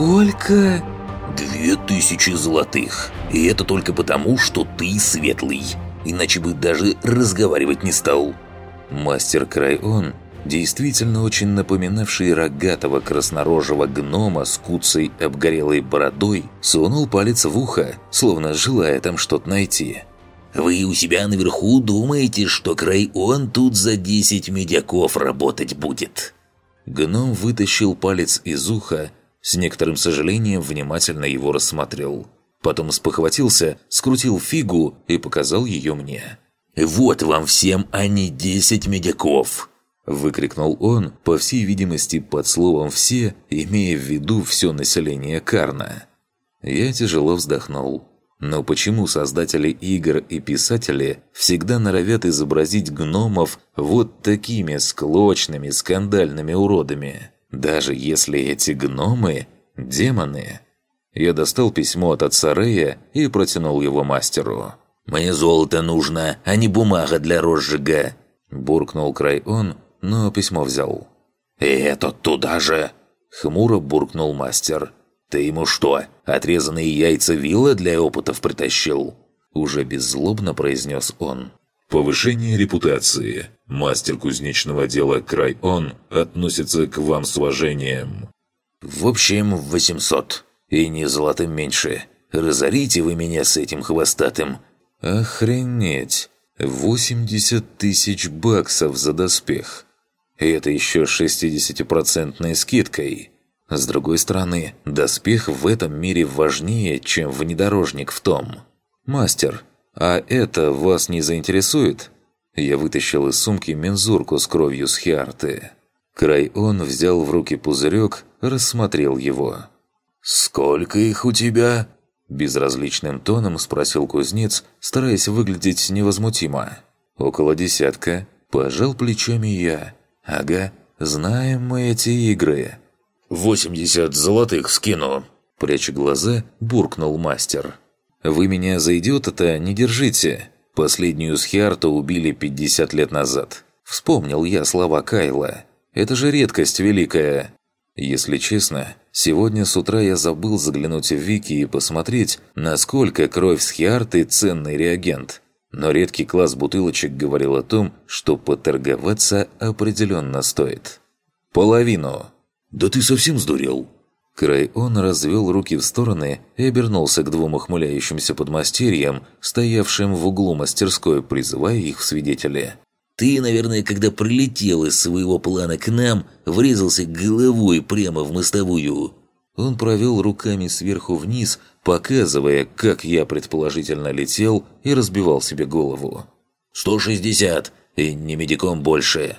«Сколько?» «Две тысячи золотых. И это только потому, что ты светлый. Иначе бы даже разговаривать не стал». Мастер Крайон, действительно очень напоминавший рогатого краснорожего гнома с куцей обгорелой бородой, сунул палец в ухо, словно желая там что-то найти. «Вы у себя наверху думаете, что Крайон тут за 10 медяков работать будет?» Гном вытащил палец из уха, с некоторым сожалением внимательно его рассмотрел. Потом спохватился, скрутил фигу и показал ее мне. «Вот вам всем, а не десять медяков!» Выкрикнул он, по всей видимости, под словом «все», имея в виду все население Карна. Я тяжело вздохнул. Но почему создатели игр и писатели всегда норовят изобразить гномов вот такими склочными скандальными уродами? Даже если эти гномы – демоны. Я достал письмо от отца Рея и протянул его мастеру. «Мне золото нужно, а не бумага для розжига!» Буркнул край он, но письмо взял. «И это туда же!» Хмуро буркнул мастер. «Ты ему что, отрезанные яйца вилла для опытов притащил?» Уже беззлобно произнес он. Повышение репутации. Мастер кузнечного дела Край Он относится к вам с уважением. В общем, 800. И не золотым меньше. Разорите вы меня с этим хвостатым. Охренеть. 80 тысяч баксов за доспех. И это еще 60% скидкой. С другой стороны, доспех в этом мире важнее, чем внедорожник в том. «Мастер, а это вас не заинтересует?» Я вытащил из сумки мензурку с кровью с Хиарты. Край взял в руки пузырек, рассмотрел его. «Сколько их у тебя?» Безразличным тоном спросил кузнец, стараясь выглядеть невозмутимо. «Около десятка». Пожал плечами я. «Ага, знаем мы эти игры». «Восемьдесят золотых скину!» Пряча глаза, буркнул мастер. «Вы меня за идиота-то не держите. Последнюю схиарту убили 50 лет назад. Вспомнил я слова Кайла. Это же редкость великая. Если честно, сегодня с утра я забыл заглянуть в Вики и посмотреть, насколько кровь схиарты – ценный реагент. Но редкий класс бутылочек говорил о том, что поторговаться определенно стоит. Половину. «Да ты совсем сдурел?» Край он развел руки в стороны и обернулся к двум ухмыляющимся подмастерьям, стоявшим в углу мастерской, призывая их в свидетели. «Ты, наверное, когда прилетел из своего плана к нам, врезался головой прямо в мостовую». Он провел руками сверху вниз, показывая, как я предположительно летел и разбивал себе голову. «Сто шестьдесят, и не медиком больше».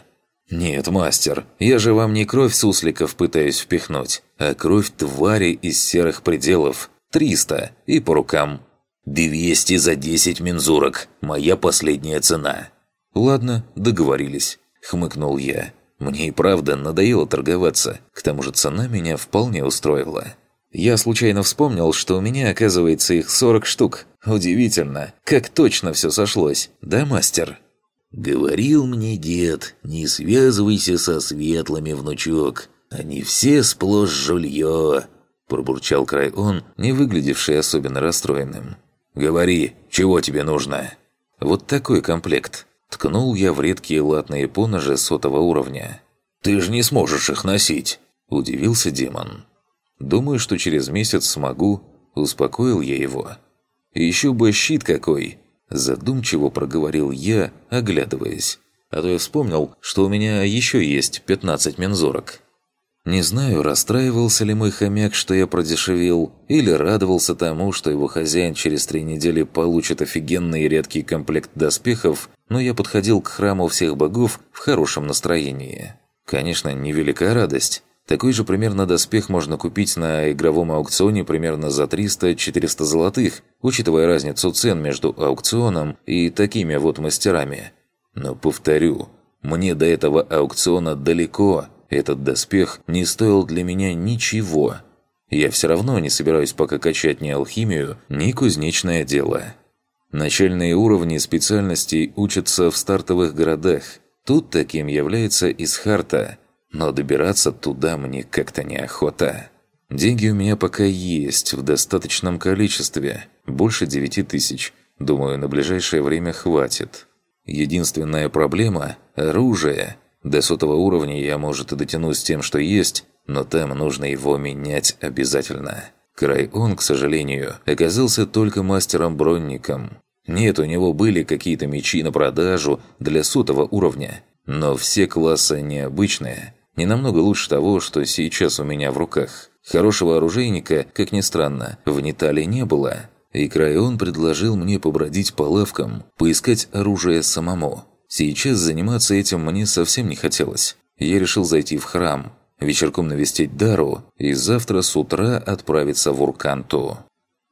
«Нет, мастер, я же вам не кровь сусликов пытаюсь впихнуть, а кровь твари из серых пределов. Триста и по рукам». «Двести за десять мензурок. Моя последняя цена». «Ладно, договорились», — хмыкнул я. «Мне и правда надоело торговаться. К тому же цена меня вполне устроила». Я случайно вспомнил, что у меня, оказывается, их 40 штук. Удивительно, как точно все сошлось. Да, мастер?» «Говорил мне дед, не связывайся со светлыми, внучок. Они все сплошь жулье», – пробурчал край он, не выглядевший особенно расстроенным. «Говори, чего тебе нужно?» «Вот такой комплект». Ткнул я в редкие латные поножи сотого уровня. «Ты же не сможешь их носить!» – удивился демон. «Думаю, что через месяц смогу», – успокоил я его. «Еще бы щит какой!» Задумчиво проговорил я, оглядываясь. А то я вспомнил, что у меня еще есть 15 мензорок. Не знаю, расстраивался ли мой хомяк, что я продешевил, или радовался тому, что его хозяин через три недели получит офигенный и редкий комплект доспехов, но я подходил к храму всех богов в хорошем настроении. Конечно, невелика радость. Такой же примерно доспех можно купить на игровом аукционе примерно за 300-400 золотых, учитывая разницу цен между аукционом и такими вот мастерами. Но повторю, мне до этого аукциона далеко, этот доспех не стоил для меня ничего. Я все равно не собираюсь пока качать ни алхимию, ни кузнечное дело. Начальные уровни специальностей учатся в стартовых городах. Тут таким является Исхарта – но добираться туда мне как-то неохота. Деньги у меня пока есть в достаточном количестве, больше девяти тысяч. Думаю, на ближайшее время хватит. Единственная проблема – оружие. До сотого уровня я, может, и дотянусь тем, что есть, но там нужно его менять обязательно. Крайон, к сожалению, оказался только мастером-бронником. Нет, у него были какие-то мечи на продажу для сотого уровня, но все классы необычные, не намного лучше того, что сейчас у меня в руках. Хорошего оружейника, как ни странно, в Нитале не было. И Крайон предложил мне побродить по лавкам, поискать оружие самому. Сейчас заниматься этим мне совсем не хотелось. Я решил зайти в храм, вечерком навестить Дару и завтра с утра отправиться в Урканту.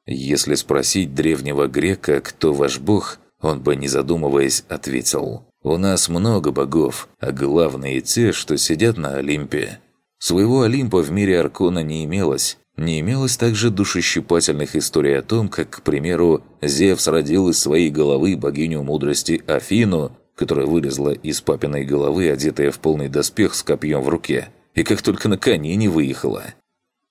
Если спросить древнего грека, кто ваш бог, он бы, не задумываясь, ответил «У нас много богов, а главные те, что сидят на Олимпе». Своего Олимпа в мире Аркона не имелось. Не имелось также душещипательных историй о том, как, к примеру, Зевс родил из своей головы богиню мудрости Афину, которая вылезла из папиной головы, одетая в полный доспех с копьем в руке, и как только на коне не выехала.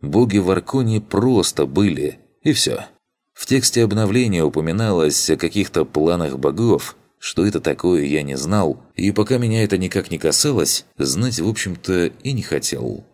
Боги в Арконе просто были, и все. В тексте обновления упоминалось о каких-то планах богов, что это такое, я не знал, и пока меня это никак не касалось, знать, в общем-то, и не хотел.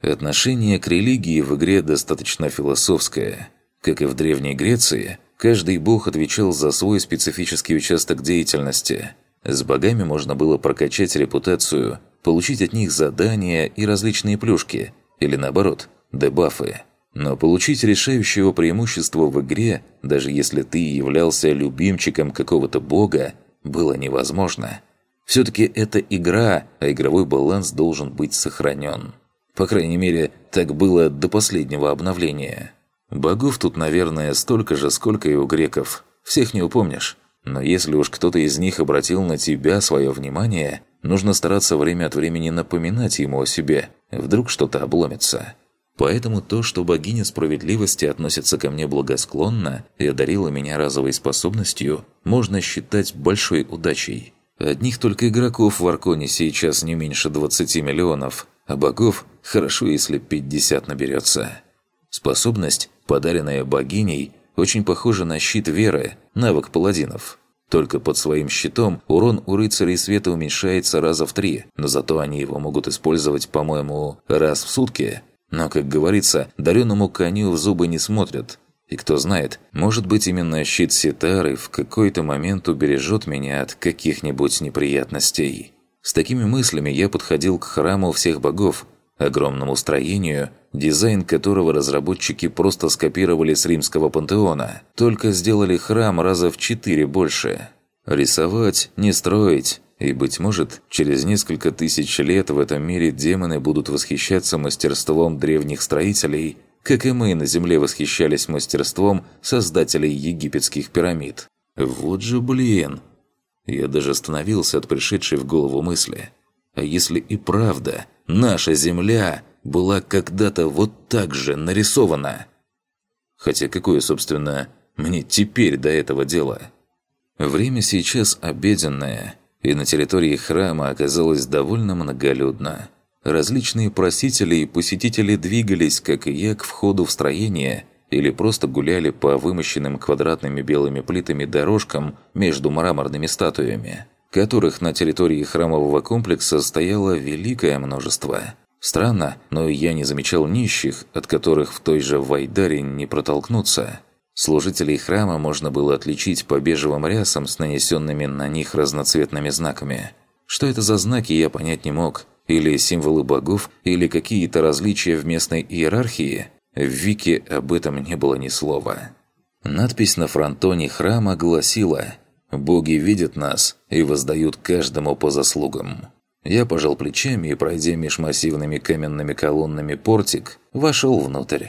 Отношение к религии в игре достаточно философское. Как и в Древней Греции, каждый бог отвечал за свой специфический участок деятельности. С богами можно было прокачать репутацию, получить от них задания и различные плюшки, или наоборот, дебафы. Но получить решающего преимущества в игре, даже если ты являлся любимчиком какого-то бога, было невозможно. Все-таки это игра, а игровой баланс должен быть сохранен. По крайней мере, так было до последнего обновления. Богов тут, наверное, столько же, сколько и у греков. Всех не упомнишь. Но если уж кто-то из них обратил на тебя свое внимание, нужно стараться время от времени напоминать ему о себе. Вдруг что-то обломится. Поэтому то, что богиня справедливости относится ко мне благосклонно и одарила меня разовой способностью, можно считать большой удачей. Одних только игроков в Арконе сейчас не меньше 20 миллионов, а богов хорошо, если 50 наберется. Способность, подаренная богиней, очень похожа на щит веры, навык паладинов. Только под своим щитом урон у рыцарей света уменьшается раза в три, но зато они его могут использовать, по-моему, раз в сутки – но, как говорится, дареному коню в зубы не смотрят. И кто знает, может быть именно щит Ситары в какой-то момент убережет меня от каких-нибудь неприятностей. С такими мыслями я подходил к храму всех богов, огромному строению, дизайн которого разработчики просто скопировали с римского пантеона, только сделали храм раза в четыре больше. Рисовать, не строить, и, быть может, через несколько тысяч лет в этом мире демоны будут восхищаться мастерством древних строителей, как и мы на Земле восхищались мастерством создателей египетских пирамид. Вот же блин! Я даже остановился от пришедшей в голову мысли. А если и правда наша Земля была когда-то вот так же нарисована? Хотя какое, собственно, мне теперь до этого дела? Время сейчас обеденное – и на территории храма оказалось довольно многолюдно. Различные просители и посетители двигались, как и я, к входу в строение или просто гуляли по вымощенным квадратными белыми плитами дорожкам между мраморными статуями, которых на территории храмового комплекса стояло великое множество. Странно, но я не замечал нищих, от которых в той же Вайдаре не протолкнуться – Служителей храма можно было отличить по бежевым рясам с нанесенными на них разноцветными знаками. Что это за знаки, я понять не мог. Или символы богов, или какие-то различия в местной иерархии. В Вике об этом не было ни слова. Надпись на фронтоне храма гласила «Боги видят нас и воздают каждому по заслугам». Я пожал плечами и, пройдя меж массивными каменными колоннами портик, вошел внутрь.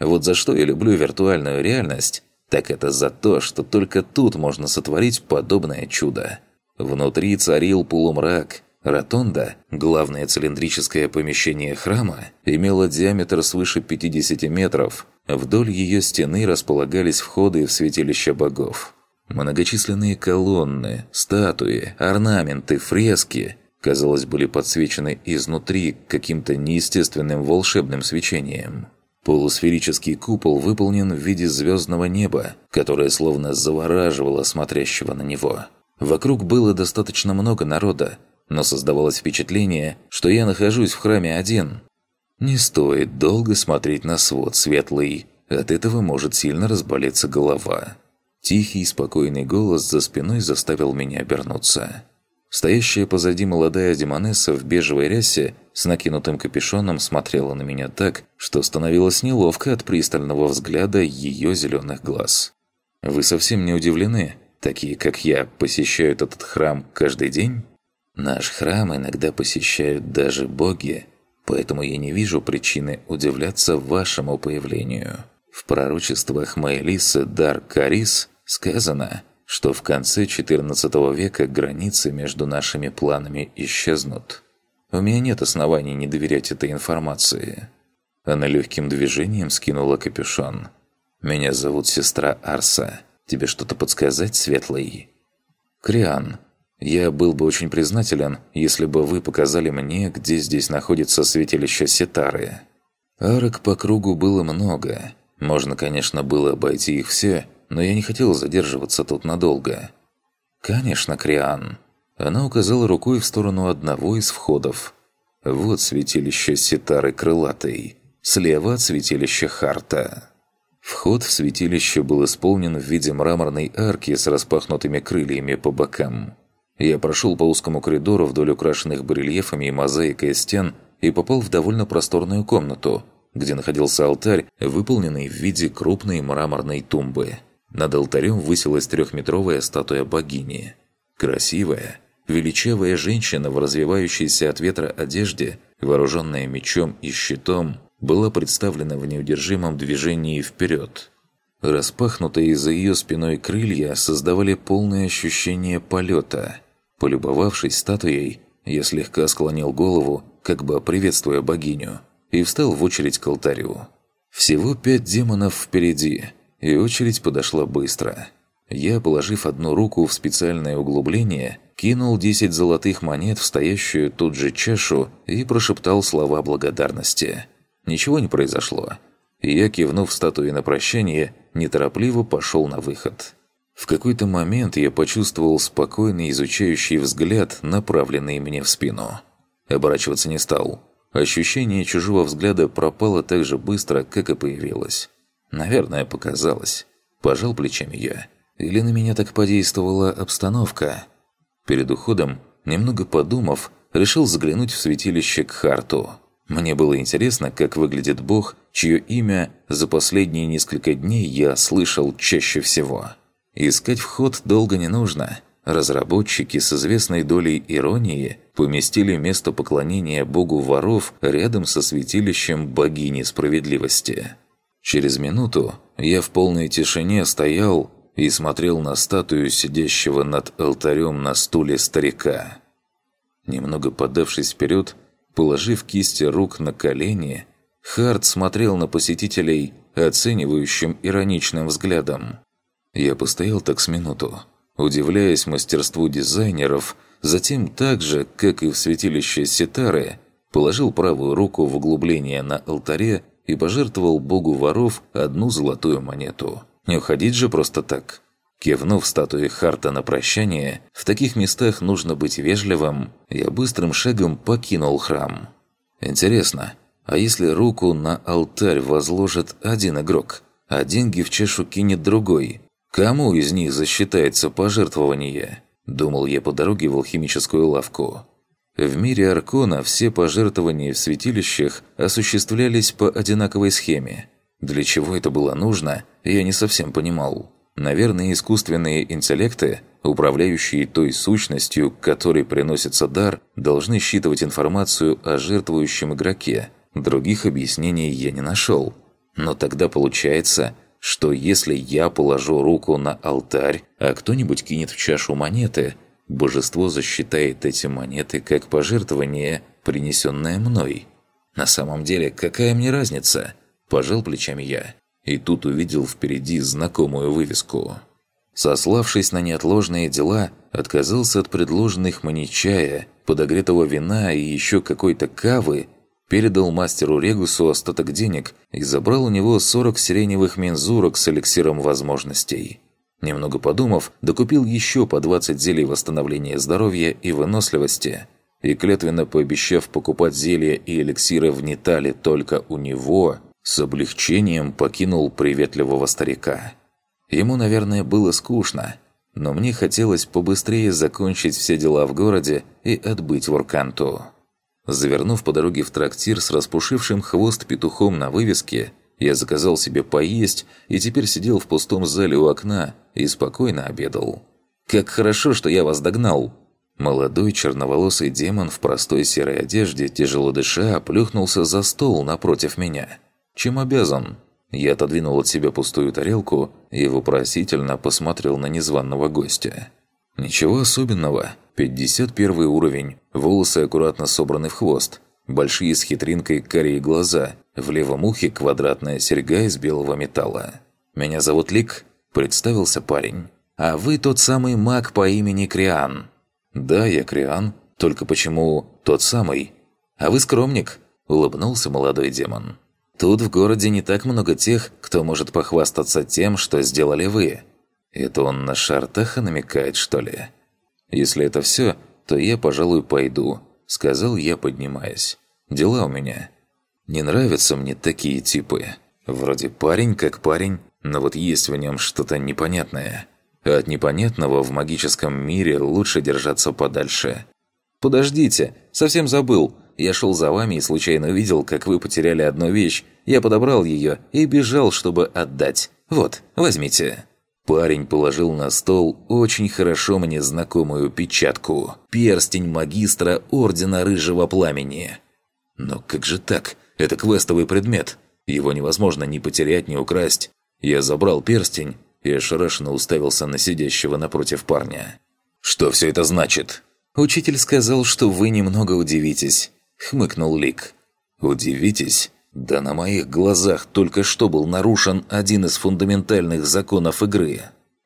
Вот за что я люблю виртуальную реальность, так это за то, что только тут можно сотворить подобное чудо. Внутри царил полумрак. Ротонда, главное цилиндрическое помещение храма, имела диаметр свыше 50 метров. Вдоль ее стены располагались входы в святилище богов. Многочисленные колонны, статуи, орнаменты, фрески, казалось, были подсвечены изнутри каким-то неестественным волшебным свечением. Полусферический купол выполнен в виде звездного неба, которое словно завораживало смотрящего на него. Вокруг было достаточно много народа, но создавалось впечатление, что я нахожусь в храме один. Не стоит долго смотреть на свод светлый, от этого может сильно разболеться голова. Тихий, спокойный голос за спиной заставил меня обернуться. Стоящая позади молодая демонесса в бежевой рясе с накинутым капюшоном смотрела на меня так, что становилось неловко от пристального взгляда ее зеленых глаз. «Вы совсем не удивлены? Такие, как я, посещают этот храм каждый день?» «Наш храм иногда посещают даже боги, поэтому я не вижу причины удивляться вашему появлению. В пророчествах Маэлисы Дар Карис сказано – что в конце XIV века границы между нашими планами исчезнут. У меня нет оснований не доверять этой информации. Она легким движением скинула капюшон. «Меня зовут сестра Арса. Тебе что-то подсказать, Светлый?» «Криан, я был бы очень признателен, если бы вы показали мне, где здесь находится святилище Сетары». Арок по кругу было много. Можно, конечно, было обойти их все, но я не хотел задерживаться тут надолго. «Конечно, Криан». Она указала рукой в сторону одного из входов. «Вот святилище Ситары Крылатой. Слева от святилища Харта». Вход в святилище был исполнен в виде мраморной арки с распахнутыми крыльями по бокам. Я прошел по узкому коридору вдоль украшенных барельефами и мозаикой стен и попал в довольно просторную комнату, где находился алтарь, выполненный в виде крупной мраморной тумбы. Над алтарем высилась трехметровая статуя богини. Красивая, величавая женщина в развивающейся от ветра одежде, вооруженная мечом и щитом, была представлена в неудержимом движении вперед. Распахнутые за ее спиной крылья создавали полное ощущение полета. Полюбовавшись статуей, я слегка склонил голову, как бы приветствуя богиню, и встал в очередь к алтарю. Всего пять демонов впереди – и очередь подошла быстро. Я, положив одну руку в специальное углубление, кинул 10 золотых монет в стоящую тут же чашу и прошептал слова благодарности. Ничего не произошло. Я, кивнув статуе на прощание, неторопливо пошел на выход. В какой-то момент я почувствовал спокойный изучающий взгляд, направленный мне в спину. Оборачиваться не стал. Ощущение чужого взгляда пропало так же быстро, как и появилось. Наверное, показалось. Пожал плечами я. Или на меня так подействовала обстановка? Перед уходом, немного подумав, решил заглянуть в святилище к Харту. Мне было интересно, как выглядит бог, чье имя за последние несколько дней я слышал чаще всего. Искать вход долго не нужно. Разработчики с известной долей иронии поместили место поклонения богу воров рядом со святилищем богини справедливости. Через минуту я в полной тишине стоял и смотрел на статую сидящего над алтарем на стуле старика. Немного подавшись вперед, положив кисти рук на колени, Харт смотрел на посетителей оценивающим ироничным взглядом. Я постоял так с минуту, удивляясь мастерству дизайнеров, затем так же, как и в святилище Ситары, положил правую руку в углубление на алтаре и пожертвовал богу воров одну золотую монету. Не уходить же просто так. Кивнув статуе Харта на прощание, в таких местах нужно быть вежливым, я быстрым шагом покинул храм. Интересно, а если руку на алтарь возложит один игрок, а деньги в чашу кинет другой, кому из них засчитается пожертвование? Думал я по дороге в алхимическую лавку. В мире Аркона все пожертвования в святилищах осуществлялись по одинаковой схеме. Для чего это было нужно, я не совсем понимал. Наверное, искусственные интеллекты, управляющие той сущностью, к которой приносится дар, должны считывать информацию о жертвующем игроке. Других объяснений я не нашел. Но тогда получается, что если я положу руку на алтарь, а кто-нибудь кинет в чашу монеты – божество засчитает эти монеты как пожертвование, принесенное мной. На самом деле, какая мне разница? Пожал плечами я. И тут увидел впереди знакомую вывеску. Сославшись на неотложные дела, отказался от предложенных мне чая, подогретого вина и еще какой-то кавы, передал мастеру Регусу остаток денег и забрал у него 40 сиреневых мензурок с эликсиром возможностей. Немного подумав, докупил еще по 20 зелий восстановления здоровья и выносливости, и клятвенно пообещав покупать зелья и эликсиры в Нитале только у него, с облегчением покинул приветливого старика. Ему, наверное, было скучно, но мне хотелось побыстрее закончить все дела в городе и отбыть в Урканту. Завернув по дороге в трактир с распушившим хвост петухом на вывеске, я заказал себе поесть и теперь сидел в пустом зале у окна и спокойно обедал. «Как хорошо, что я вас догнал!» Молодой черноволосый демон в простой серой одежде, тяжело дыша, плюхнулся за стол напротив меня. «Чем обязан?» Я отодвинул от себя пустую тарелку и вопросительно посмотрел на незваного гостя. «Ничего особенного. 51 уровень, волосы аккуратно собраны в хвост, большие с хитринкой карие глаза, в левом ухе квадратная серьга из белого металла. «Меня зовут Лик», – представился парень. «А вы тот самый маг по имени Криан». «Да, я Криан, только почему тот самый?» «А вы скромник», – улыбнулся молодой демон. «Тут в городе не так много тех, кто может похвастаться тем, что сделали вы. Это он на Шартаха намекает, что ли?» «Если это все, то я, пожалуй, пойду», – сказал я, поднимаясь. «Дела у меня». Не нравятся мне такие типы. Вроде парень как парень, но вот есть в нем что-то непонятное. От непонятного в магическом мире лучше держаться подальше. «Подождите, совсем забыл. Я шел за вами и случайно увидел, как вы потеряли одну вещь. Я подобрал ее и бежал, чтобы отдать. Вот, возьмите». Парень положил на стол очень хорошо мне знакомую печатку. Перстень магистра Ордена Рыжего Пламени. Но как же так? Это квестовый предмет. Его невозможно ни потерять, ни украсть. Я забрал перстень и ошарашенно уставился на сидящего напротив парня. «Что все это значит?» «Учитель сказал, что вы немного удивитесь», — хмыкнул Лик. «Удивитесь? Да на моих глазах только что был нарушен один из фундаментальных законов игры.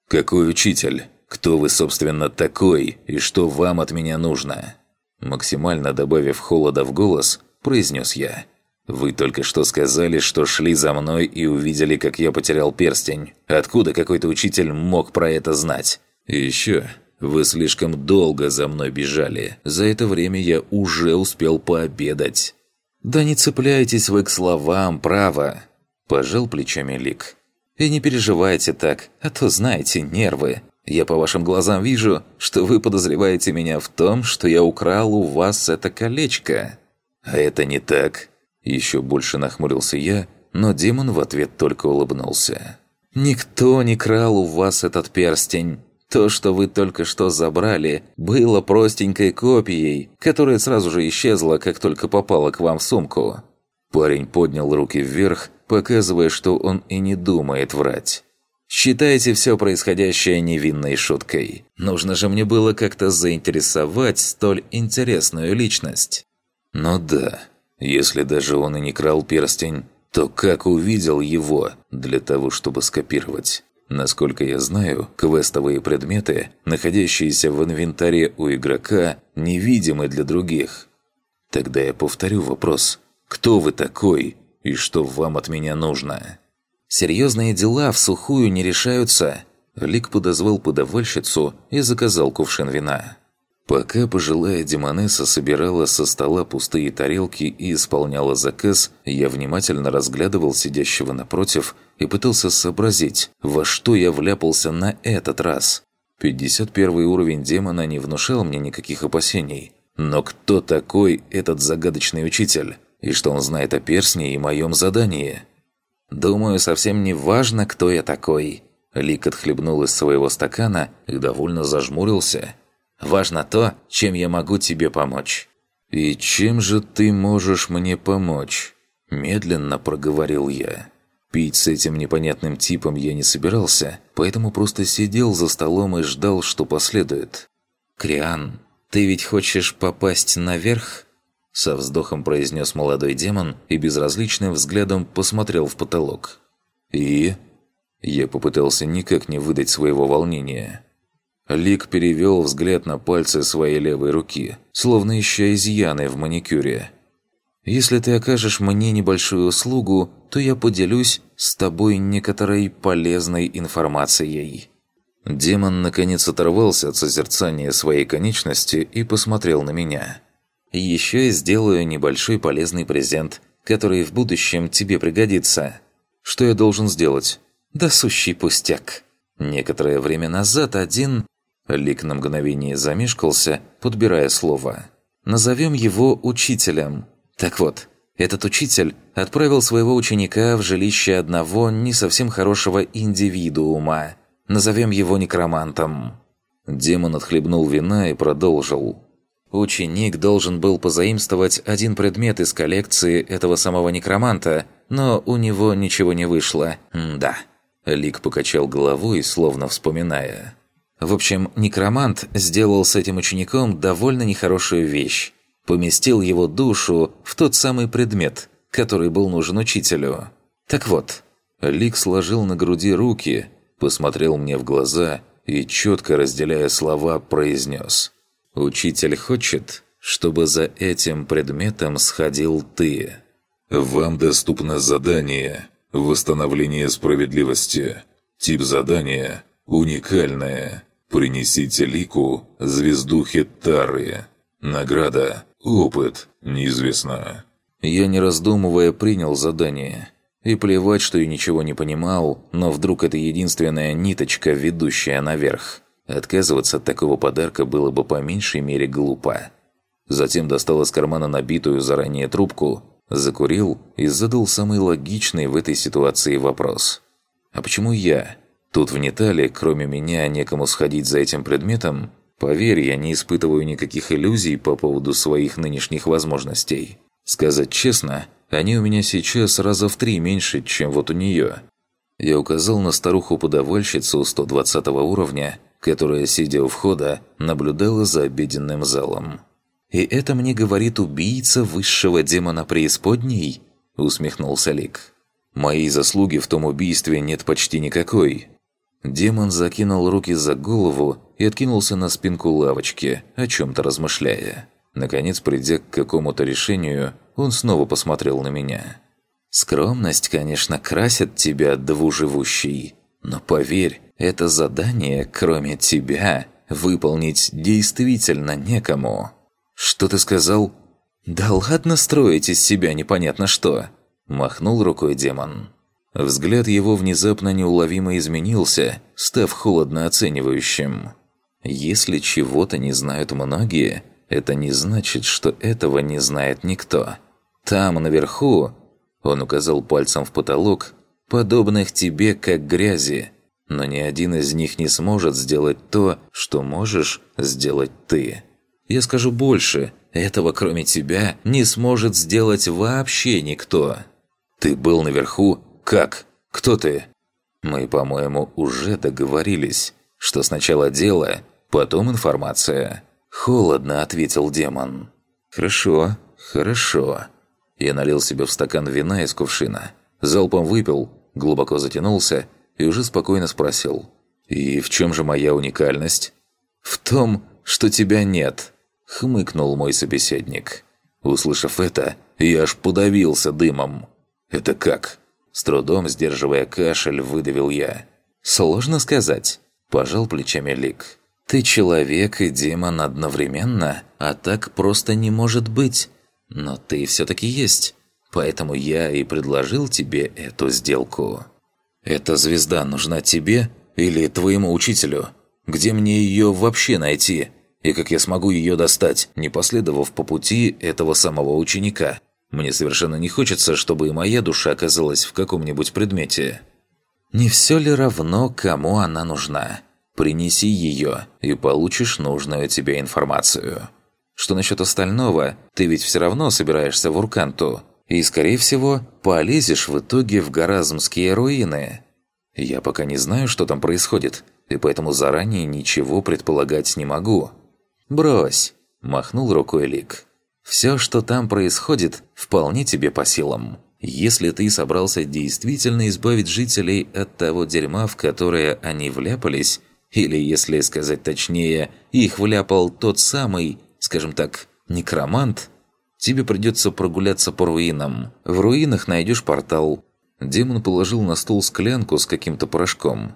Какой учитель? Кто вы, собственно, такой и что вам от меня нужно?» Максимально добавив холода в голос, произнес я. «Вы только что сказали, что шли за мной и увидели, как я потерял перстень. Откуда какой-то учитель мог про это знать? И еще, вы слишком долго за мной бежали. За это время я уже успел пообедать». «Да не цепляйтесь вы к словам, право!» Пожал плечами Лик. «И не переживайте так, а то, знаете, нервы. Я по вашим глазам вижу, что вы подозреваете меня в том, что я украл у вас это колечко». «А это не так», еще больше нахмурился я, но демон в ответ только улыбнулся. «Никто не крал у вас этот перстень. То, что вы только что забрали, было простенькой копией, которая сразу же исчезла, как только попала к вам в сумку». Парень поднял руки вверх, показывая, что он и не думает врать. «Считайте все происходящее невинной шуткой. Нужно же мне было как-то заинтересовать столь интересную личность». «Ну да, если даже он и не крал перстень, то как увидел его для того, чтобы скопировать? Насколько я знаю, квестовые предметы, находящиеся в инвентаре у игрока, невидимы для других. Тогда я повторю вопрос. Кто вы такой и что вам от меня нужно? Серьезные дела в сухую не решаются. Лик подозвал подавальщицу и заказал кувшин вина. Пока пожилая демонесса собирала со стола пустые тарелки и исполняла заказ, я внимательно разглядывал сидящего напротив и пытался сообразить, во что я вляпался на этот раз. 51 уровень демона не внушал мне никаких опасений. Но кто такой этот загадочный учитель? И что он знает о персне и моем задании? Думаю, совсем не важно, кто я такой. Лик отхлебнул из своего стакана и довольно зажмурился – Важно то, чем я могу тебе помочь». «И чем же ты можешь мне помочь?» Медленно проговорил я. Пить с этим непонятным типом я не собирался, поэтому просто сидел за столом и ждал, что последует. «Криан, ты ведь хочешь попасть наверх?» Со вздохом произнес молодой демон и безразличным взглядом посмотрел в потолок. «И?» Я попытался никак не выдать своего волнения. Лик перевел взгляд на пальцы своей левой руки, словно ища изъяны в маникюре. Если ты окажешь мне небольшую услугу, то я поделюсь с тобой некоторой полезной информацией». Демон наконец оторвался от созерцания своей конечности и посмотрел на меня. «Еще я сделаю небольшой полезный презент, который в будущем тебе пригодится. Что я должен сделать?» «Да сущий пустяк». Некоторое время назад один... Лик на мгновение замешкался, подбирая слово. «Назовем его учителем. Так вот, этот учитель отправил своего ученика в жилище одного не совсем хорошего индивидуума. Назовем его некромантом». Демон отхлебнул вина и продолжил. Ученик должен был позаимствовать один предмет из коллекции этого самого некроманта, но у него ничего не вышло. М да. Лик покачал головой, словно вспоминая. В общем, некромант сделал с этим учеником довольно нехорошую вещь. Поместил его душу в тот самый предмет, который был нужен учителю. Так вот, Лик сложил на груди руки, посмотрел мне в глаза и, четко разделяя слова, произнес. «Учитель хочет, чтобы за этим предметом сходил ты». «Вам доступно задание «Восстановление справедливости». Тип задания «Уникальное». Принесите лику звезду Хеттары. Награда «Опыт» неизвестно. Я, не раздумывая, принял задание. И плевать, что я ничего не понимал, но вдруг это единственная ниточка, ведущая наверх. Отказываться от такого подарка было бы по меньшей мере глупо. Затем достал из кармана набитую заранее трубку, закурил и задал самый логичный в этой ситуации вопрос. «А почему я? Тут в Нетале, кроме меня, некому сходить за этим предметом? Поверь, я не испытываю никаких иллюзий по поводу своих нынешних возможностей. Сказать честно, они у меня сейчас раза в три меньше, чем вот у нее». Я указал на старуху-подавальщицу 120 уровня, которая, сидя у входа, наблюдала за обеденным залом. «И это мне говорит убийца высшего демона преисподней?» – усмехнулся Лик. «Моей заслуги в том убийстве нет почти никакой». Демон закинул руки за голову и откинулся на спинку лавочки, о чем-то размышляя. Наконец, придя к какому-то решению, он снова посмотрел на меня. «Скромность, конечно, красит тебя, двуживущий, но поверь, это задание, кроме тебя, выполнить действительно некому». «Что ты сказал?» «Да ладно строить из себя непонятно что!» Махнул рукой демон. Взгляд его внезапно неуловимо изменился, став холодно оценивающим. «Если чего-то не знают многие, это не значит, что этого не знает никто. Там, наверху...» Он указал пальцем в потолок, подобных тебе как грязи, но ни один из них не сможет сделать то, что можешь сделать ты. Я скажу больше, этого кроме тебя не сможет сделать вообще никто. Ты был наверху? Как? Кто ты? Мы, по-моему, уже договорились, что сначала дело, потом информация. Холодно ответил демон. Хорошо, хорошо. Я налил себе в стакан вина из кувшина, залпом выпил, глубоко затянулся и уже спокойно спросил. «И в чем же моя уникальность?» «В том, что тебя нет», – хмыкнул мой собеседник. Услышав это, я аж подавился дымом. «Это как?» С трудом сдерживая кашель, выдавил я. «Сложно сказать», – пожал плечами Лик. «Ты человек и демон одновременно, а так просто не может быть. Но ты все-таки есть, поэтому я и предложил тебе эту сделку». «Эта звезда нужна тебе или твоему учителю? Где мне ее вообще найти?» И как я смогу ее достать, не последовав по пути этого самого ученика? Мне совершенно не хочется, чтобы и моя душа оказалась в каком-нибудь предмете. Не все ли равно, кому она нужна? Принеси ее, и получишь нужную тебе информацию. Что насчет остального, ты ведь все равно собираешься в Урканту. И, скорее всего, полезешь в итоге в Горазмские руины. Я пока не знаю, что там происходит, и поэтому заранее ничего предполагать не могу. «Брось!» – махнул рукой Лик. «Все, что там происходит, вполне тебе по силам. Если ты собрался действительно избавить жителей от того дерьма, в которое они вляпались, или, если сказать точнее, их вляпал тот самый, скажем так, некромант, Тебе придется прогуляться по руинам. В руинах найдешь портал». Демон положил на стол склянку с каким-то порошком.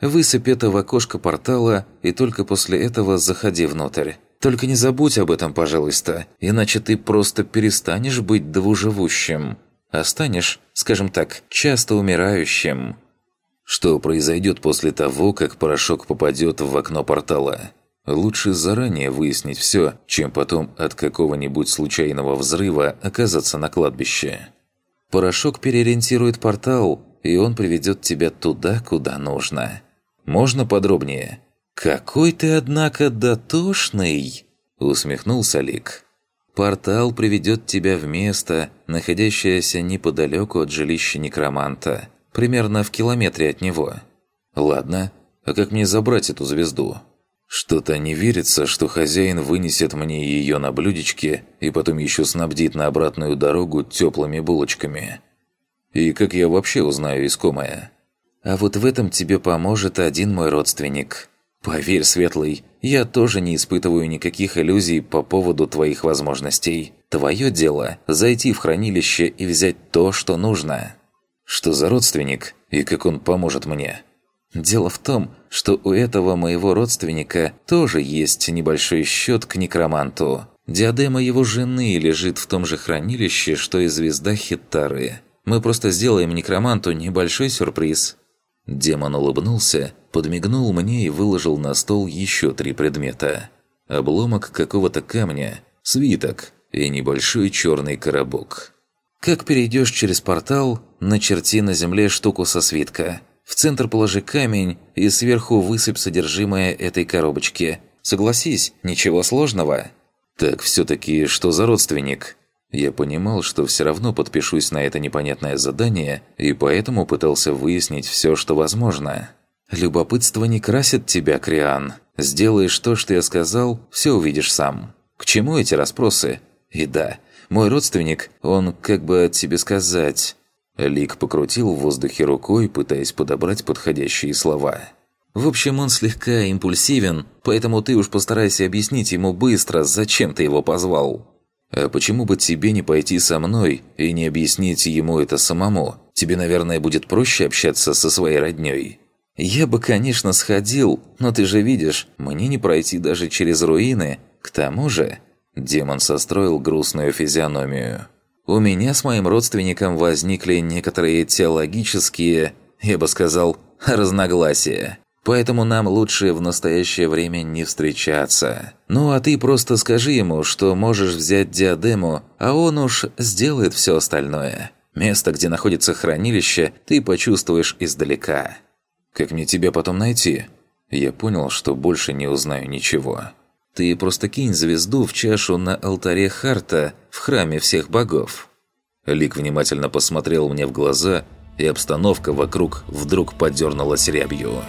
«Высыпь это в окошко портала, и только после этого заходи внутрь. Только не забудь об этом, пожалуйста, иначе ты просто перестанешь быть двуживущим. А станешь, скажем так, часто умирающим». Что произойдет после того, как порошок попадет в окно портала? Лучше заранее выяснить все, чем потом от какого-нибудь случайного взрыва оказаться на кладбище. Порошок переориентирует портал, и он приведет тебя туда, куда нужно. Можно подробнее? «Какой ты, однако, дотошный!» – усмехнулся Лик. «Портал приведет тебя в место, находящееся неподалеку от жилища некроманта – примерно в километре от него. Ладно, а как мне забрать эту звезду? Что-то не верится, что хозяин вынесет мне ее на блюдечке и потом еще снабдит на обратную дорогу теплыми булочками. И как я вообще узнаю искомое? А вот в этом тебе поможет один мой родственник. Поверь, Светлый, я тоже не испытываю никаких иллюзий по поводу твоих возможностей. Твое дело – зайти в хранилище и взять то, что нужно. Что за родственник и как он поможет мне? Дело в том, что у этого моего родственника тоже есть небольшой счет к некроманту. Диадема его жены лежит в том же хранилище, что и звезда Хитары. Мы просто сделаем некроманту небольшой сюрприз». Демон улыбнулся, подмигнул мне и выложил на стол еще три предмета. Обломок какого-то камня, свиток и небольшой черный коробок. Как перейдешь через портал, начерти на земле штуку со свитка. В центр положи камень и сверху высыпь содержимое этой коробочки. Согласись, ничего сложного. Так все-таки что за родственник? Я понимал, что все равно подпишусь на это непонятное задание, и поэтому пытался выяснить все, что возможно. Любопытство не красит тебя, Криан. Сделаешь то, что я сказал, все увидишь сам. К чему эти расспросы? И да, мой родственник, он, как бы от тебе сказать...» Лик покрутил в воздухе рукой, пытаясь подобрать подходящие слова. «В общем, он слегка импульсивен, поэтому ты уж постарайся объяснить ему быстро, зачем ты его позвал». «А почему бы тебе не пойти со мной и не объяснить ему это самому? Тебе, наверное, будет проще общаться со своей роднёй». «Я бы, конечно, сходил, но ты же видишь, мне не пройти даже через руины. К тому же, Демон состроил грустную физиономию. «У меня с моим родственником возникли некоторые теологические, я бы сказал, разногласия. Поэтому нам лучше в настоящее время не встречаться. Ну а ты просто скажи ему, что можешь взять диадему, а он уж сделает все остальное. Место, где находится хранилище, ты почувствуешь издалека. Как мне тебя потом найти? Я понял, что больше не узнаю ничего. Ты просто кинь звезду в чашу на алтаре Харта в храме всех богов». Лик внимательно посмотрел мне в глаза, и обстановка вокруг вдруг подернулась рябью.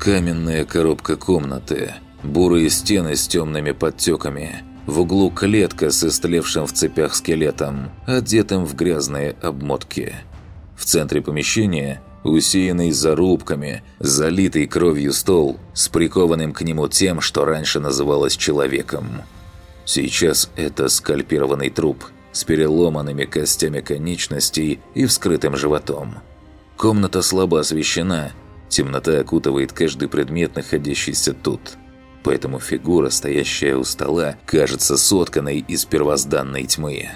Каменная коробка комнаты, бурые стены с темными подтеками, в углу клетка с истлевшим в цепях скелетом, одетым в грязные обмотки. В центре помещения усеянный зарубками, залитый кровью стол с прикованным к нему тем, что раньше называлось человеком. Сейчас это скальпированный труп с переломанными костями конечностей и вскрытым животом. Комната слабо освещена, темнота окутывает каждый предмет, находящийся тут. Поэтому фигура, стоящая у стола, кажется сотканной из первозданной тьмы.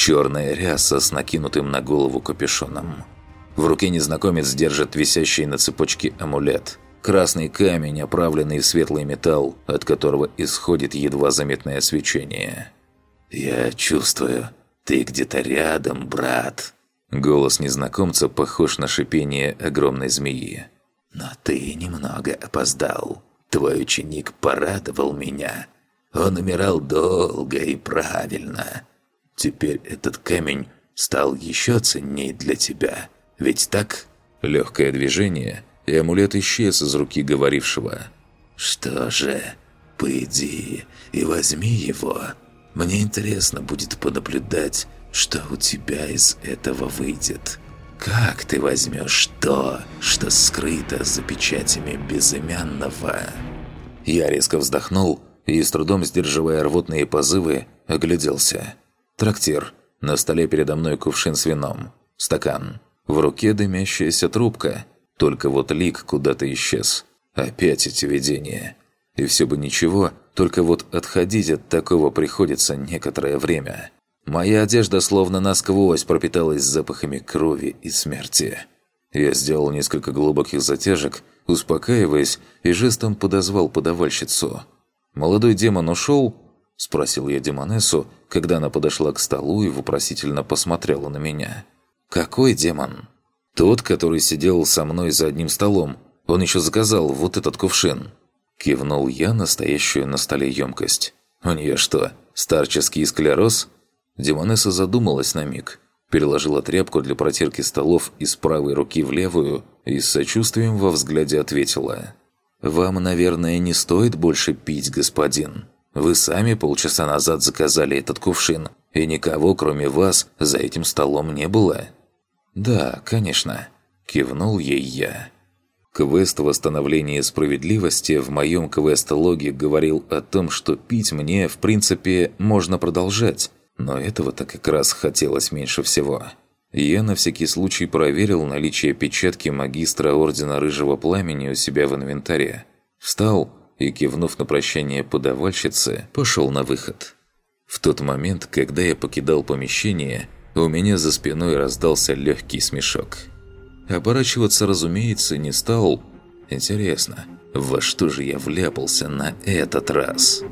Черная ряса с накинутым на голову капюшоном. В руке незнакомец держит висящий на цепочке амулет. Красный камень, оправленный в светлый металл, от которого исходит едва заметное свечение. «Я чувствую, ты где-то рядом, брат». Голос незнакомца похож на шипение огромной змеи. «Но ты немного опоздал. Твой ученик порадовал меня. Он умирал долго и правильно. Теперь этот камень стал еще ценней для тебя». Ведь так? Легкое движение, и амулет исчез из руки говорившего. «Что же, пойди и возьми его. Мне интересно будет понаблюдать, что у тебя из этого выйдет. Как ты возьмешь то, что скрыто за печатями безымянного?» Я резко вздохнул, и, с трудом сдерживая рвотные позывы, огляделся. Трактир. На столе передо мной кувшин с вином. Стакан. В руке дымящаяся трубка. Только вот лик куда-то исчез. Опять эти видения. И все бы ничего, только вот отходить от такого приходится некоторое время. Моя одежда словно насквозь пропиталась запахами крови и смерти. Я сделал несколько глубоких затяжек, успокаиваясь, и жестом подозвал подавальщицу. «Молодой демон ушел?» – спросил я демонессу, когда она подошла к столу и вопросительно посмотрела на меня. «Какой демон?» «Тот, который сидел со мной за одним столом. Он еще заказал вот этот кувшин». Кивнул я настоящую на столе емкость. «У нее что, старческий склероз?» Демонесса задумалась на миг, переложила тряпку для протирки столов из правой руки в левую и с сочувствием во взгляде ответила. «Вам, наверное, не стоит больше пить, господин. Вы сами полчаса назад заказали этот кувшин, и никого, кроме вас, за этим столом не было». «Да, конечно», – кивнул ей я. Квест восстановления справедливости в моем квест-логе говорил о том, что пить мне, в принципе, можно продолжать, но этого-то как раз хотелось меньше всего. Я на всякий случай проверил наличие печатки магистра Ордена Рыжего Пламени у себя в инвентаре. Встал и, кивнув на прощание подавальщице, пошел на выход. В тот момент, когда я покидал помещение, у меня за спиной раздался легкий смешок. Оборачиваться, разумеется, не стал. Интересно, во что же я вляпался на этот раз?»